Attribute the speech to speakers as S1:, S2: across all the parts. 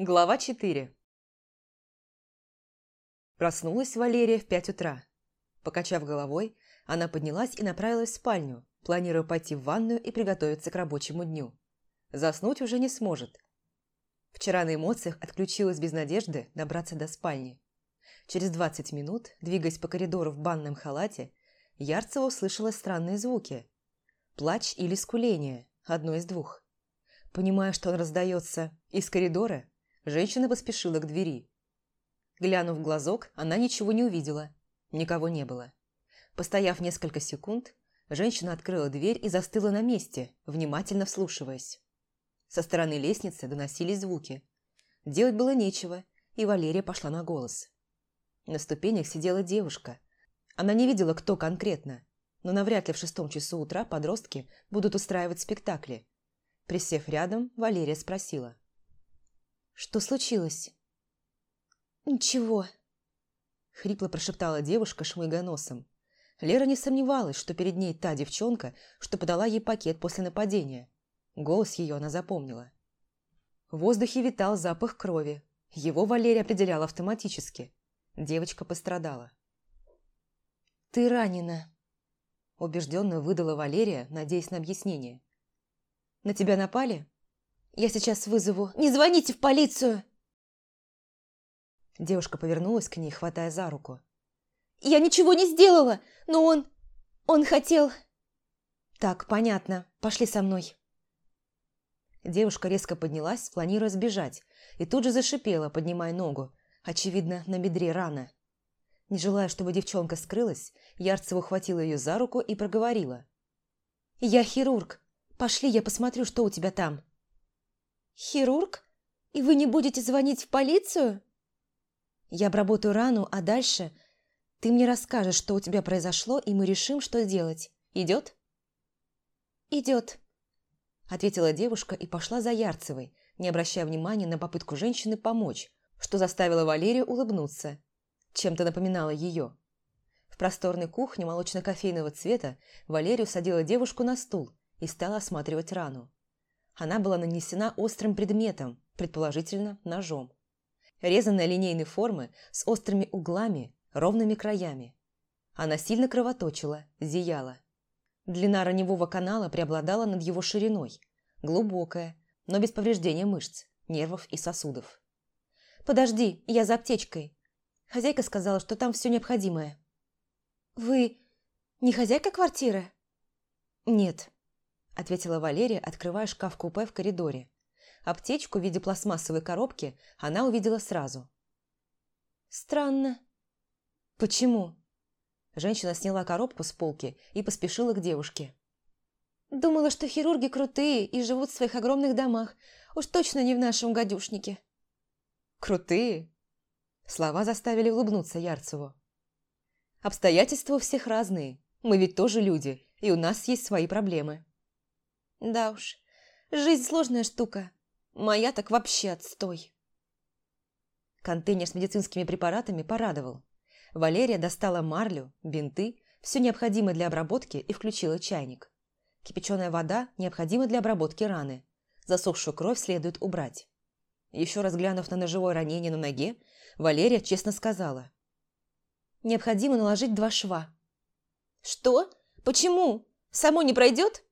S1: Глава 4 Проснулась Валерия в пять утра. Покачав головой, она поднялась и направилась в спальню, планируя пойти в ванную и приготовиться к рабочему дню. Заснуть уже не сможет. Вчера на эмоциях отключилась без надежды добраться до спальни. Через 20 минут, двигаясь по коридору в банном халате, Ярцева услышала странные звуки. Плач или скуление, одно из двух. Понимая, что он раздается из коридора, женщина поспешила к двери. Глянув в глазок, она ничего не увидела. Никого не было. Постояв несколько секунд, женщина открыла дверь и застыла на месте, внимательно вслушиваясь. Со стороны лестницы доносились звуки. Делать было нечего, и Валерия пошла на голос. На ступенях сидела девушка. Она не видела, кто конкретно, но навряд ли в шестом часу утра подростки будут устраивать спектакли. Присев рядом, Валерия спросила. «Что случилось?»
S2: «Ничего», – хрипло прошептала девушка, шмыгая носом.
S1: Лера не сомневалась, что перед ней та девчонка, что подала ей пакет после нападения. Голос ее она запомнила. В воздухе витал запах крови. Его Валерия определяла автоматически. Девочка пострадала.
S2: «Ты ранена», –
S1: убежденно выдала Валерия, надеясь на объяснение. «На тебя напали?»
S2: «Я сейчас вызову. Не звоните в полицию!»
S1: Девушка повернулась к ней, хватая за руку.
S2: «Я ничего не сделала, но он... он хотел...»
S1: «Так, понятно. Пошли со мной». Девушка резко поднялась, планируя сбежать, и тут же зашипела, поднимая ногу. Очевидно, на бедре рана. Не желая, чтобы девчонка скрылась, Ярцева ухватила ее за руку и проговорила.
S2: «Я хирург. Пошли, я посмотрю, что у тебя там». «Хирург? И вы не будете звонить в полицию?»
S1: Я обработаю рану, а дальше ты мне расскажешь, что у тебя произошло, и мы решим, что делать. Идет?
S2: Идет,
S1: ответила девушка и пошла за Ярцевой, не обращая внимания на попытку женщины помочь, что заставило Валерию улыбнуться. Чем-то напоминала ее. В просторной кухне молочно-кофейного цвета Валерию садила девушку на стул и стала осматривать рану. Она была нанесена острым предметом, предположительно ножом резаная линейной формы с острыми углами, ровными краями. Она сильно кровоточила, зияла. Длина раневого канала преобладала над его шириной, глубокая, но без повреждения мышц, нервов и сосудов.
S2: «Подожди, я за аптечкой. Хозяйка сказала, что там все необходимое». «Вы не хозяйка квартиры?»
S1: «Нет», – ответила Валерия, открывая шкаф-купе в коридоре. Аптечку в виде пластмассовой коробки она увидела сразу.
S2: «Странно».
S1: «Почему?» Женщина сняла коробку с полки и поспешила к девушке.
S2: «Думала, что хирурги крутые и живут в своих огромных домах. Уж точно не в нашем гадюшнике».
S1: «Крутые?» Слова заставили улыбнуться Ярцеву. «Обстоятельства у всех разные. Мы ведь тоже люди, и у нас есть свои проблемы».
S2: «Да уж, жизнь сложная штука. Моя так вообще отстой.
S1: Контейнер с медицинскими препаратами порадовал. Валерия достала марлю, бинты, все необходимое для обработки и включила чайник. Кипяченая вода необходима для обработки раны. Засохшую кровь следует убрать. Еще раз глянув на ножевое ранение на ноге, Валерия честно сказала.
S2: «Необходимо наложить два шва». «Что? Почему? Само не пройдет?»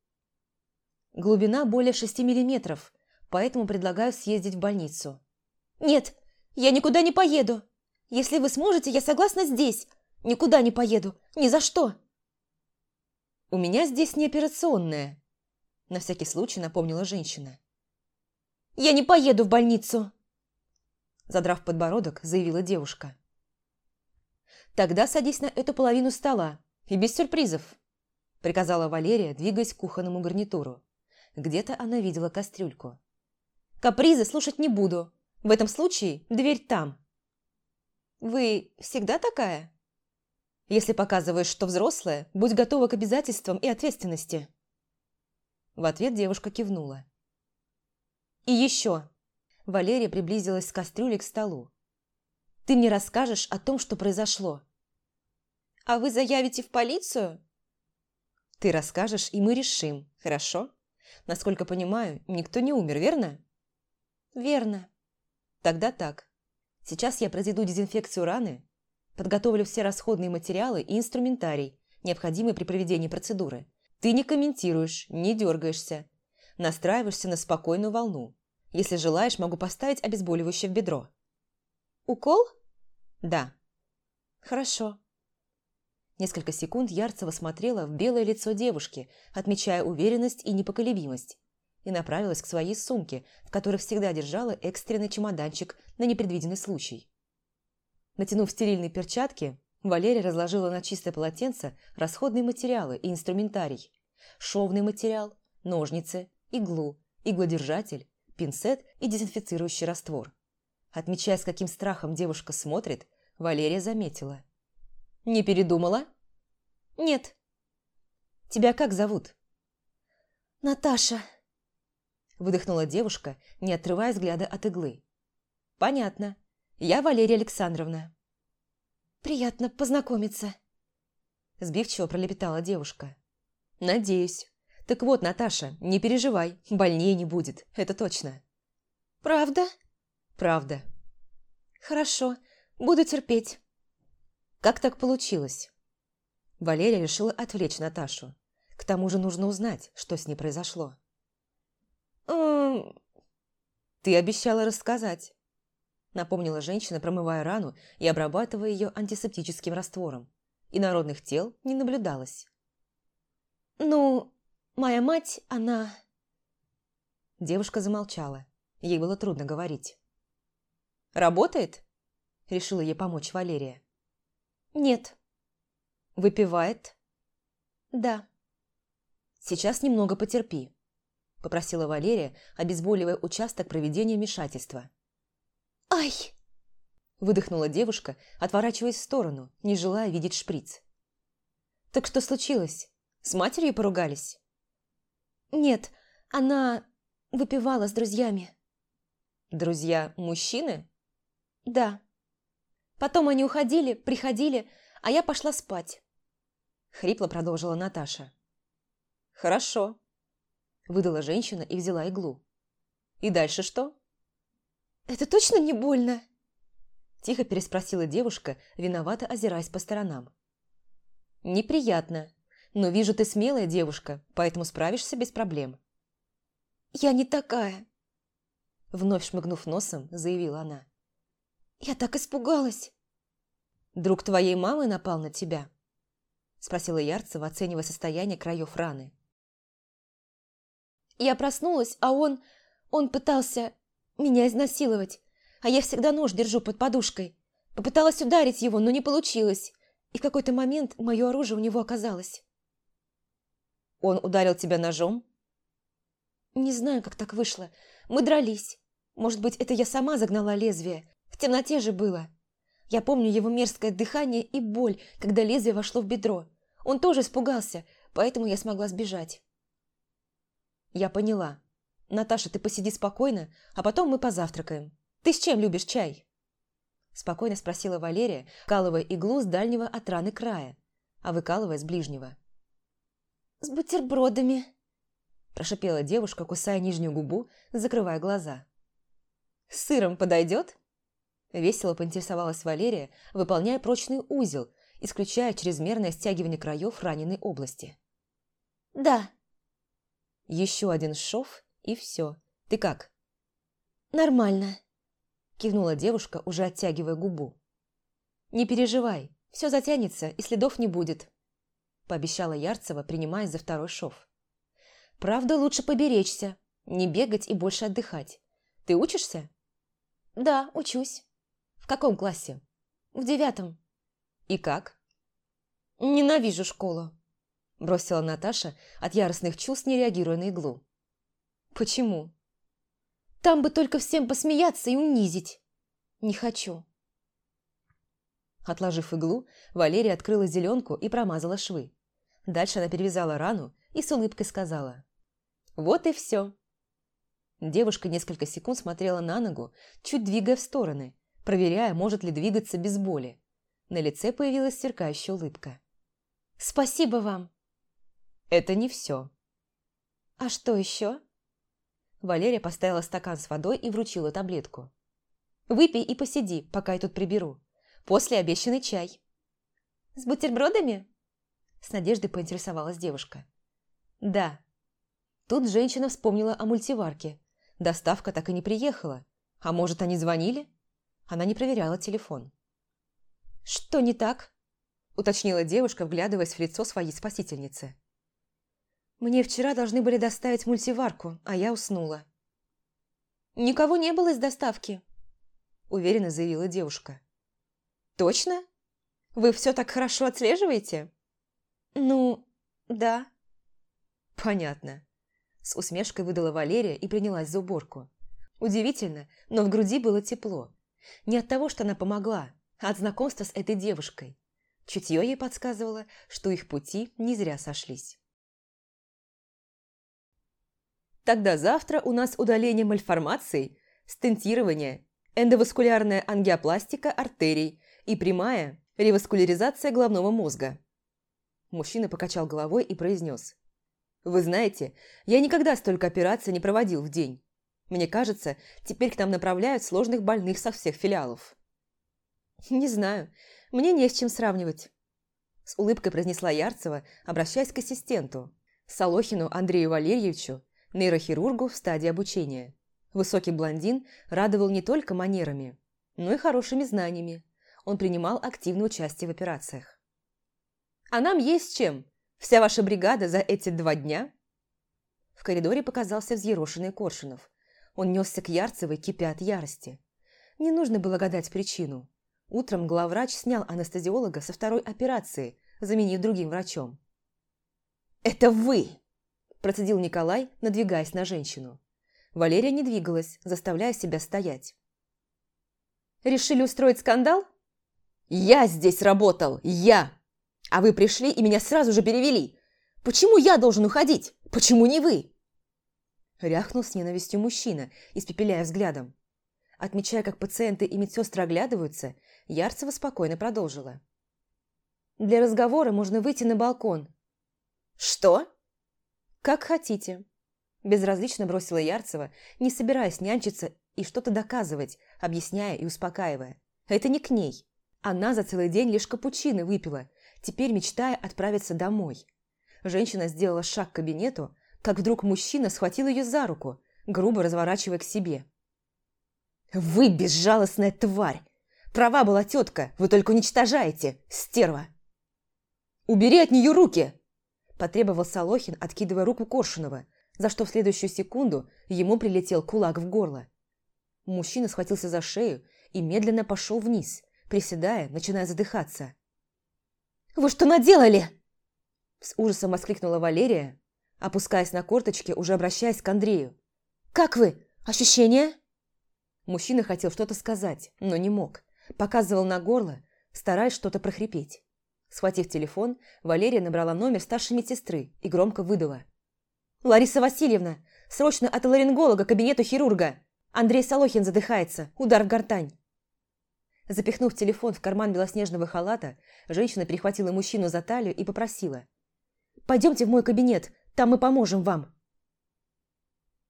S1: Глубина более шести миллиметров, поэтому предлагаю съездить в больницу».
S2: «Нет, я никуда не поеду. Если вы сможете, я согласна здесь. Никуда не поеду. Ни за что».
S1: «У меня здесь не операционная», – на всякий случай напомнила женщина.
S2: «Я не поеду в больницу», –
S1: задрав подбородок, заявила девушка. «Тогда садись на эту половину стола и без сюрпризов», – приказала Валерия, двигаясь к кухонному гарнитуру. Где-то она видела кастрюльку. Капризы слушать не буду. В этом случае дверь там.
S2: Вы всегда такая?
S1: Если показываешь, что взрослая, будь готова к обязательствам и ответственности. В ответ девушка кивнула. И еще. Валерия приблизилась с кастрюлей к столу. Ты мне расскажешь о том, что произошло.
S2: А вы заявите в полицию?
S1: Ты расскажешь, и мы решим, хорошо? Насколько понимаю, никто не умер, верно?
S2: «Верно».
S1: Тогда так. Сейчас я произведу дезинфекцию раны, подготовлю все расходные материалы и инструментарий, необходимые при проведении процедуры. Ты не комментируешь, не дергаешься. Настраиваешься на спокойную волну. Если желаешь, могу поставить обезболивающее в бедро.
S2: Укол?
S1: Да.
S2: Хорошо.
S1: Несколько секунд Ярцева смотрела в белое лицо девушки, отмечая уверенность и непоколебимость, и направилась к своей сумке, в которой всегда держала экстренный чемоданчик на непредвиденный случай. Натянув стерильные перчатки, Валерия разложила на чистое полотенце расходные материалы и инструментарий. Шовный материал, ножницы, иглу, иглодержатель, пинцет и дезинфицирующий раствор. Отмечая, с каким страхом девушка смотрит, Валерия заметила. «Не передумала?»
S2: «Нет».
S1: «Тебя как зовут?»
S2: «Наташа», –
S1: выдохнула девушка, не отрывая взгляда от иглы. «Понятно. Я Валерия Александровна».
S2: «Приятно познакомиться», –
S1: сбивчиво пролепетала девушка. «Надеюсь. Так вот, Наташа, не переживай, больнее не будет, это точно».
S2: «Правда?»
S1: «Правда».
S2: «Хорошо, буду терпеть».
S1: «Как так получилось?» Валерия решила отвлечь Наташу. К тому же нужно узнать, что с ней произошло. «Ты обещала рассказать», – напомнила женщина, промывая рану и обрабатывая ее антисептическим раствором. И народных тел не наблюдалось.
S2: «Ну, моя мать, она...»
S1: Девушка замолчала. Ей было трудно говорить. «Работает?» – решила ей помочь Валерия.
S2: «Нет».
S1: «Выпивает?»
S2: «Да».
S1: «Сейчас немного потерпи попросила Валерия, обезболивая участок проведения вмешательства.
S2: «Ай!»
S1: Выдохнула девушка, отворачиваясь в сторону, не желая видеть шприц. «Так что случилось? С матерью поругались?»
S2: «Нет, она выпивала с друзьями».
S1: «Друзья мужчины?»
S2: «Да. Потом они уходили, приходили, а я пошла спать».
S1: Хрипло продолжила Наташа. «Хорошо», Выдала женщина и взяла иглу. «И дальше что?»
S2: «Это точно не больно?»
S1: Тихо переспросила девушка, виновато озираясь по сторонам. «Неприятно, но вижу, ты смелая девушка, поэтому справишься без проблем».
S2: «Я не такая», –
S1: вновь шмыгнув носом, заявила она.
S2: «Я так испугалась».
S1: «Друг твоей мамы напал на тебя?» – спросила Ярцева, оценивая состояние краев раны.
S2: Я проснулась, а он... Он пытался меня изнасиловать, а я всегда нож держу под подушкой. Попыталась ударить его, но не получилось, и в какой-то момент мое оружие у него оказалось.
S1: «Он ударил тебя ножом?»
S2: «Не знаю, как так вышло. Мы дрались. Может быть, это я сама загнала лезвие. Темноте же было. Я помню его мерзкое дыхание и боль, когда лезвие вошло в бедро. Он тоже испугался, поэтому я смогла сбежать».
S1: «Я поняла. Наташа, ты посиди спокойно, а потом мы позавтракаем. Ты с чем любишь чай?» Спокойно спросила Валерия, вкалывая иглу с дальнего от раны края, а выкалывая с ближнего.
S2: «С бутербродами», –
S1: прошипела девушка, кусая нижнюю губу, закрывая глаза. «С сыром подойдет?» Весело поинтересовалась Валерия, выполняя прочный узел, исключая чрезмерное стягивание краев раненой области.
S2: «Да»,
S1: еще один шов, и все. Ты как?»
S2: «Нормально», –
S1: кивнула девушка, уже оттягивая губу. «Не переживай, все затянется и следов не будет», – пообещала Ярцева, принимаясь за второй шов. «Правда, лучше поберечься, не бегать и больше отдыхать. Ты учишься?»
S2: «Да, учусь».
S1: «В каком классе?»
S2: «В девятом».
S1: «И как?»
S2: «Ненавижу школу»,
S1: Бросила Наташа, от яростных чувств не реагируя на иглу. «Почему?»
S2: «Там бы только всем посмеяться и унизить. Не хочу».
S1: Отложив иглу, Валерия открыла зеленку и промазала швы. Дальше она перевязала рану и с улыбкой сказала. «Вот и все». Девушка несколько секунд смотрела на ногу, чуть двигая в стороны, проверяя, может ли двигаться без боли. На лице появилась сверкающая улыбка.
S2: «Спасибо вам!»
S1: Это не все.
S2: А что еще?
S1: Валерия поставила стакан с водой и вручила таблетку. Выпей и посиди, пока я тут приберу. После обещанный чай».
S2: «С бутербродами?»
S1: С надеждой поинтересовалась девушка. «Да». Тут женщина вспомнила о мультиварке. Доставка так и не приехала. А может, они звонили? Она не проверяла телефон.
S2: «Что не так?»
S1: уточнила девушка, вглядываясь в лицо своей спасительницы. «Мне вчера должны были доставить мультиварку, а я уснула».
S2: «Никого не было из доставки», –
S1: уверенно заявила девушка.
S2: «Точно? Вы все так хорошо отслеживаете?»
S1: «Ну, да». «Понятно». С усмешкой выдала Валерия и принялась за уборку. Удивительно, но в груди было тепло. Не от того, что она помогла, а от знакомства с этой девушкой. Чутье ей подсказывало, что их пути не зря сошлись. Тогда завтра у нас удаление мальформаций, стентирование, эндоваскулярная ангиопластика артерий и прямая реваскуляризация головного мозга. Мужчина покачал головой и произнес. «Вы знаете, я никогда столько операций не проводил в день. Мне кажется, теперь к нам направляют сложных больных со всех филиалов». «Не знаю, мне не с чем сравнивать», – с улыбкой произнесла Ярцева, обращаясь к ассистенту, Солохину Андрею Валерьевичу, нейрохирургу в стадии обучения. Высокий блондин радовал не только манерами, но и хорошими знаниями. Он принимал активное участие в операциях. «А нам есть чем? Вся ваша бригада за эти два дня?» В коридоре показался взъерошенный Коршунов. Он несся к Ярцевой, кипя от ярости. Не нужно было гадать причину. Утром главврач снял анестезиолога со второй операции, заменив другим врачом. «Это вы!» – процедил Николай, надвигаясь на женщину. Валерия не двигалась, заставляя себя стоять. «Решили устроить скандал?» «Я здесь работал! Я! А вы пришли и меня сразу же перевели! Почему я должен уходить? Почему не вы?» Ряхнул с ненавистью мужчина, испепеляя взглядом. Отмечая, как пациенты и медсестры оглядываются, Ярцева спокойно продолжила. «Для разговора можно выйти на балкон». «Что?» «Как хотите». Безразлично бросила Ярцева, не собираясь нянчиться и что-то доказывать, объясняя и успокаивая. «Это не к ней. Она за целый день лишь капучино выпила, теперь мечтая отправиться домой». Женщина сделала шаг к кабинету, как вдруг мужчина схватил ее за руку, грубо разворачивая к себе. «Вы безжалостная тварь! Права была тетка, вы только уничтожаете, стерва!» «Убери от нее руки!» – потребовал Солохин, откидывая руку Коршунова, за что в следующую секунду ему прилетел кулак в горло. Мужчина схватился за шею и медленно пошел вниз, приседая, начиная задыхаться. «Вы что наделали?» С ужасом воскликнула Валерия, опускаясь на корточки, уже обращаясь к Андрею. «Как вы? Ощущения?» Мужчина хотел что-то сказать, но не мог. Показывал на горло, стараясь что-то прохрипеть. Схватив телефон, Валерия набрала номер старшей медсестры и громко выдала. «Лариса Васильевна, срочно от ларинголога к кабинету хирурга! Андрей Солохин задыхается, удар в гортань!» Запихнув телефон в карман белоснежного халата, женщина перехватила мужчину за талию и попросила. «Пойдемте в мой кабинет, там мы поможем вам».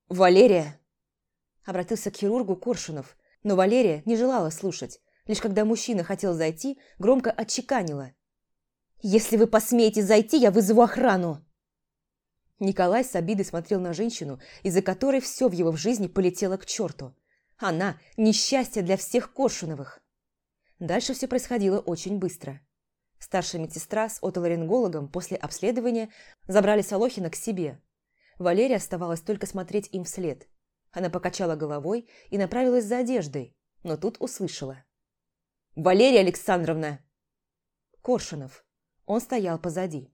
S1: «Валерия!» Обратился к хирургу Коршунов, но Валерия не желала слушать, Лишь когда мужчина хотел зайти, громко отчеканила. «Если вы посмеете зайти, я вызову охрану!» Николай с обидой смотрел на женщину, из-за которой все в его жизни полетело к черту. Она – несчастье для всех Коршуновых. Дальше все происходило очень быстро. Старшая медсестра с отоларингологом после обследования забрали Солохина к себе. Валерия оставалась только смотреть им вслед. Она покачала головой и направилась за одеждой, но тут услышала. «Валерия Александровна!» Коршунов. Он стоял позади.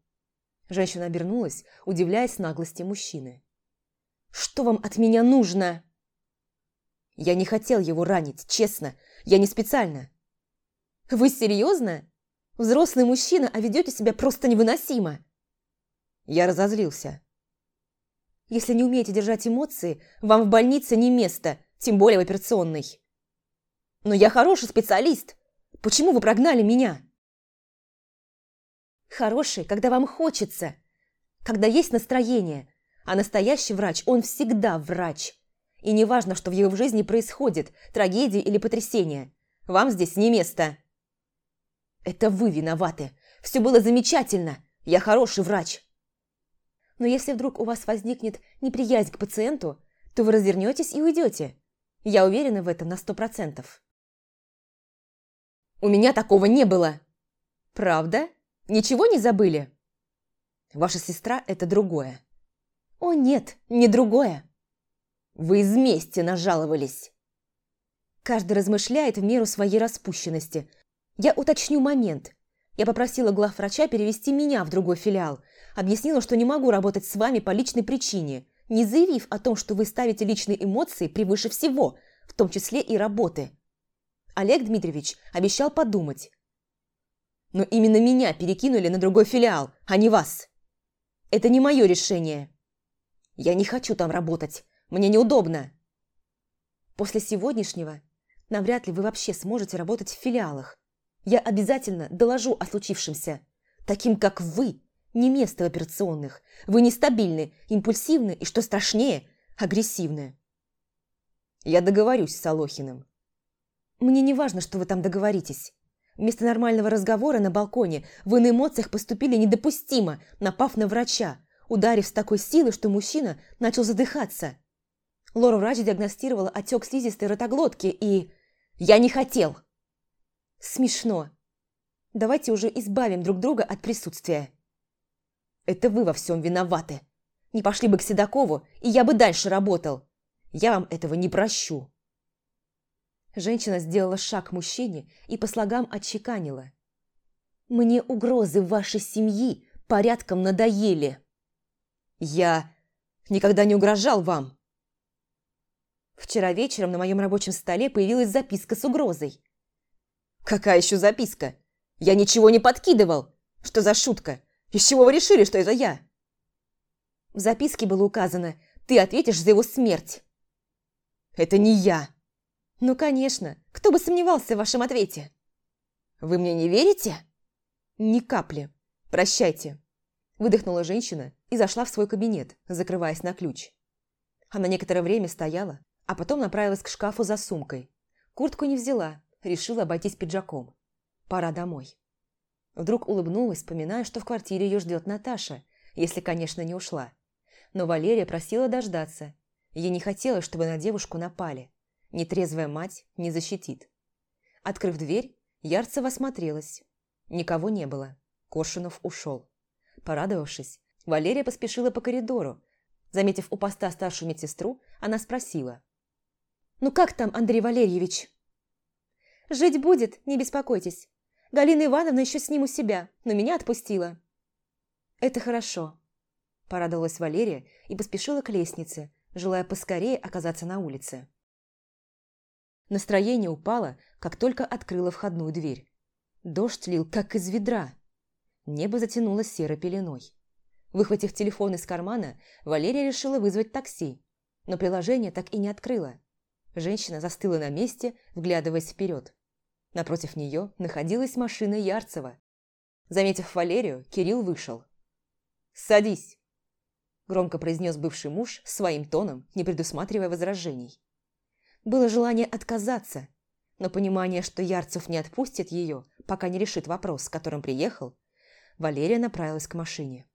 S1: Женщина обернулась, удивляясь наглости мужчины. «Что вам от меня нужно?» «Я не хотел его ранить, честно. Я не специально». «Вы серьезно? Взрослый мужчина, а ведете себя просто невыносимо!» Я разозлился. «Если не умеете держать эмоции, вам в больнице не место, тем более в операционной». «Но я хороший специалист!» Почему вы прогнали меня?» «Хороший, когда вам хочется, когда есть настроение, а настоящий врач, он всегда врач. И неважно, что в его жизни происходит, трагедия или потрясение. Вам здесь не место. Это вы виноваты. Все было замечательно. Я хороший врач. Но если вдруг у вас возникнет неприязнь к пациенту, то вы развернетесь и уйдете. Я уверена в этом на сто процентов. У меня такого не было. Правда? Ничего не забыли? Ваша сестра – это другое. О нет, не другое. Вы из мести нажаловались. Каждый размышляет в меру своей распущенности. Я уточню момент. Я попросила главврача перевести меня в другой филиал. Объяснила, что не могу работать с вами по личной причине, не заявив о том, что вы ставите личные эмоции превыше всего, в том числе и работы. Олег Дмитриевич обещал подумать. Но именно меня перекинули на другой филиал, а не вас. Это не мое решение. Я не хочу там работать. Мне неудобно. После сегодняшнего навряд ли вы вообще сможете работать в филиалах. Я обязательно доложу о случившемся. Таким, как вы, не место в операционных. Вы нестабильны, импульсивны и, что страшнее, агрессивны. Я договорюсь с Солохиным. Мне не важно, что вы там договоритесь. Вместо нормального разговора на балконе вы на эмоциях поступили недопустимо, напав на врача, ударив с такой силой, что мужчина начал задыхаться. Лора врач диагностировала отек слизистой ротоглотки и... Я не хотел! Смешно. Давайте уже избавим друг друга от присутствия. Это вы во всем виноваты. Не пошли бы к Седокову, и я бы дальше работал. Я вам этого не прощу. Женщина сделала шаг к мужчине и по слогам отчеканила. «Мне угрозы вашей семьи порядком надоели». «Я никогда не угрожал вам». Вчера вечером на моем рабочем столе появилась записка с угрозой. «Какая еще записка? Я ничего не подкидывал! Что за шутка? Из чего вы решили, что это я?» В записке было указано «Ты ответишь за его смерть». «Это не я!» «Ну, конечно. Кто бы сомневался в вашем ответе?» «Вы мне не верите?» «Ни капли. Прощайте». Выдохнула женщина и зашла в свой кабинет, закрываясь на ключ. Она некоторое время стояла, а потом направилась к шкафу за сумкой. Куртку не взяла, решила обойтись пиджаком. Пора домой. Вдруг улыбнулась, вспоминая, что в квартире ее ждет Наташа, если, конечно, не ушла. Но Валерия просила дождаться. Ей не хотелось, чтобы на девушку напали. Нетрезвая мать не защитит. Открыв дверь, Ярцева осмотрелась. Никого не было. Коршунов ушел. Порадовавшись, Валерия поспешила по коридору. Заметив у поста старшую медсестру, она спросила. «Ну как там, Андрей Валерьевич?» «Жить будет, не беспокойтесь. Галина Ивановна еще с ним у себя, но меня отпустила». «Это хорошо», – порадовалась Валерия и поспешила к лестнице, желая поскорее оказаться на улице. Настроение упало, как только открыла входную дверь. Дождь лил, как из ведра. Небо затянуло серой пеленой. Выхватив телефон из кармана, Валерия решила вызвать такси, но приложение так и не открыла. Женщина застыла на месте, вглядываясь вперед. Напротив нее находилась машина Ярцева. Заметив Валерию, Кирилл вышел. «Садись!» Громко произнес бывший муж своим тоном, не предусматривая возражений. Было желание отказаться, но понимание, что Ярцев не отпустит ее, пока не решит вопрос, с которым приехал, Валерия направилась к машине.